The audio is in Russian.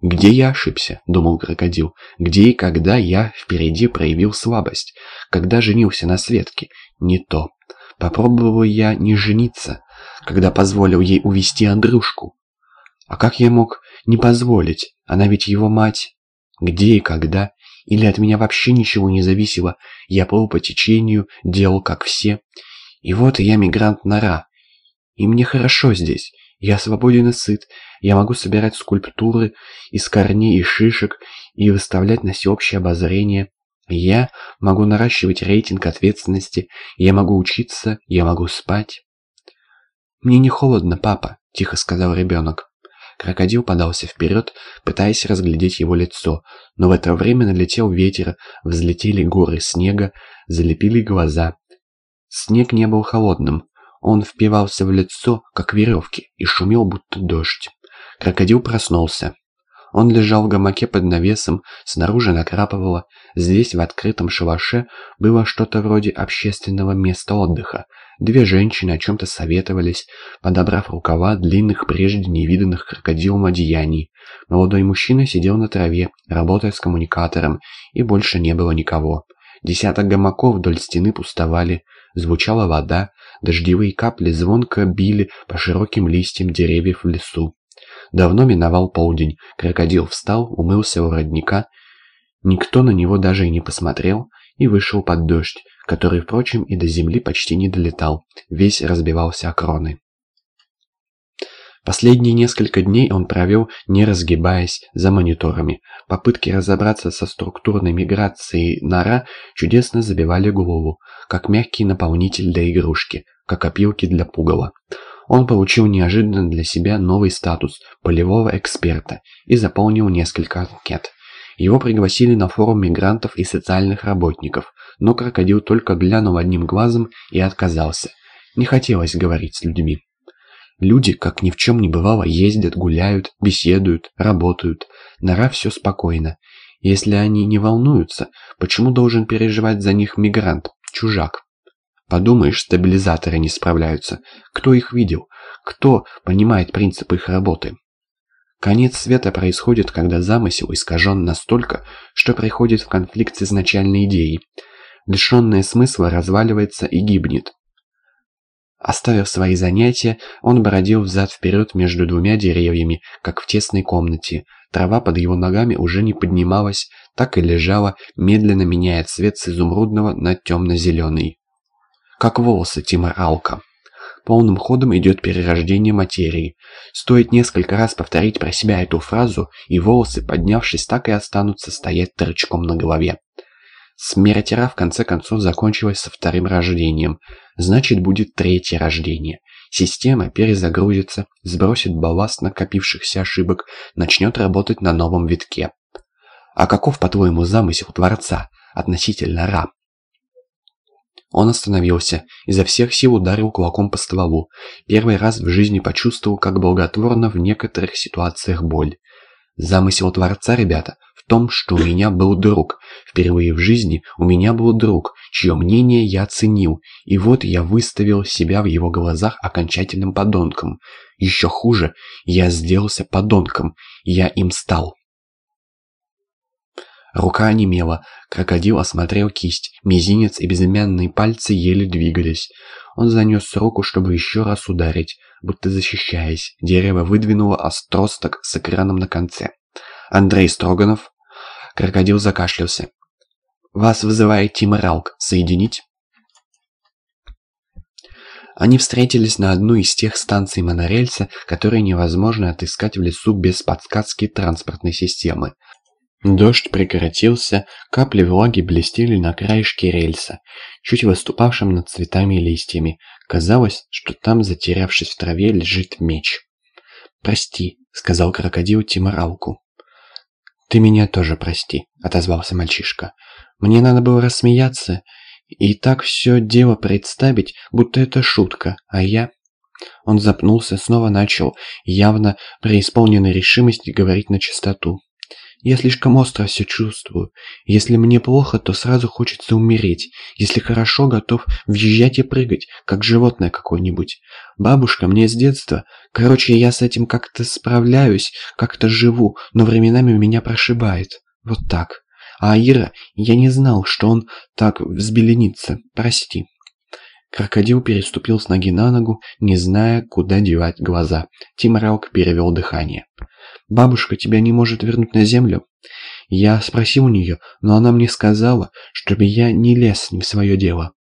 «Где я ошибся?» – думал крокодил. «Где и когда я впереди проявил слабость? Когда женился на Светке? Не то. Попробовал я не жениться, когда позволил ей увести Андрюшку. А как я мог не позволить? Она ведь его мать. Где и когда? Или от меня вообще ничего не зависело? Я плыл по течению, делал как все. И вот я мигрант-нора. И мне хорошо здесь. Я свободен и сыт. Я могу собирать скульптуры из корней и шишек и выставлять на всеобщее обозрение. Я могу наращивать рейтинг ответственности. Я могу учиться. Я могу спать. «Мне не холодно, папа», — тихо сказал ребенок. Крокодил подался вперед, пытаясь разглядеть его лицо, но в это время налетел ветер, взлетели горы снега, залепили глаза. Снег не был холодным, он впивался в лицо, как веревки, и шумел, будто дождь. Крокодил проснулся. Он лежал в гамаке под навесом, снаружи накрапывало. Здесь, в открытом шалаше, было что-то вроде общественного места отдыха. Две женщины о чем-то советовались, подобрав рукава длинных, прежде невиданных крокодилом одеяний. Молодой мужчина сидел на траве, работая с коммуникатором, и больше не было никого. Десяток гамаков вдоль стены пустовали, звучала вода, дождевые капли звонко били по широким листьям деревьев в лесу. Давно миновал полдень, крокодил встал, умылся у родника. Никто на него даже и не посмотрел, и вышел под дождь, который, впрочем, и до земли почти не долетал, весь разбивался о кроны. Последние несколько дней он провел, не разгибаясь, за мониторами. Попытки разобраться со структурной миграцией нора чудесно забивали голову, как мягкий наполнитель для игрушки, как опилки для пугала. Он получил неожиданно для себя новый статус полевого эксперта и заполнил несколько анкет. Его пригласили на форум мигрантов и социальных работников, но крокодил только глянул одним глазом и отказался. Не хотелось говорить с людьми. Люди, как ни в чем не бывало, ездят, гуляют, беседуют, работают. Нора все спокойно. Если они не волнуются, почему должен переживать за них мигрант, чужак? Подумаешь, стабилизаторы не справляются. Кто их видел? Кто понимает принцип их работы? Конец света происходит, когда замысел искажен настолько, что приходит в конфликт с изначальной идеей. Лишенное смысла разваливается и гибнет. Оставив свои занятия, он бродил взад-вперед между двумя деревьями, как в тесной комнате. Трава под его ногами уже не поднималась, так и лежала, медленно меняя цвет с изумрудного на темно-зеленый как волосы Тима Алка. Полным ходом идет перерождение материи. Стоит несколько раз повторить про себя эту фразу, и волосы, поднявшись, так и останутся стоять торчком на голове. Смерть Ра в конце концов закончилась со вторым рождением. Значит, будет третье рождение. Система перезагрузится, сбросит балласт накопившихся ошибок, начнет работать на новом витке. А каков, по-твоему, замысел Творца относительно Ра? Он остановился, изо всех сил ударил кулаком по стволу. Первый раз в жизни почувствовал, как благотворно в некоторых ситуациях боль. Замысел Творца, ребята, в том, что у меня был друг. Впервые в жизни у меня был друг, чье мнение я ценил, и вот я выставил себя в его глазах окончательным подонком. Еще хуже, я сделался подонком, я им стал. Рука онемела, крокодил осмотрел кисть, мизинец и безымянные пальцы еле двигались. Он занес руку, чтобы еще раз ударить, будто защищаясь. Дерево выдвинуло остросток с экраном на конце. «Андрей Строганов?» Крокодил закашлялся. «Вас вызывает Тима Ралк. Соединить?» Они встретились на одной из тех станций монорельса, которые невозможно отыскать в лесу без подсказки транспортной системы. Дождь прекратился, капли влаги блестели на краешке рельса, чуть выступавшим над цветами и листьями. Казалось, что там, затерявшись в траве, лежит меч. «Прости», — сказал крокодил Тиморалку. «Ты меня тоже прости», — отозвался мальчишка. «Мне надо было рассмеяться и так все дело представить, будто это шутка, а я...» Он запнулся, снова начал, явно преисполненной решимости говорить на чистоту. Я слишком остро все чувствую. Если мне плохо, то сразу хочется умереть. Если хорошо, готов въезжать и прыгать, как животное какое-нибудь. Бабушка мне с детства... Короче, я с этим как-то справляюсь, как-то живу, но временами меня прошибает. Вот так. А Ира, я не знал, что он так взбеленится. Прости. Крокодил переступил с ноги на ногу, не зная, куда девать глаза. Тим перевел дыхание. «Бабушка тебя не может вернуть на землю?» Я спросил у нее, но она мне сказала, чтобы я не лез в свое дело.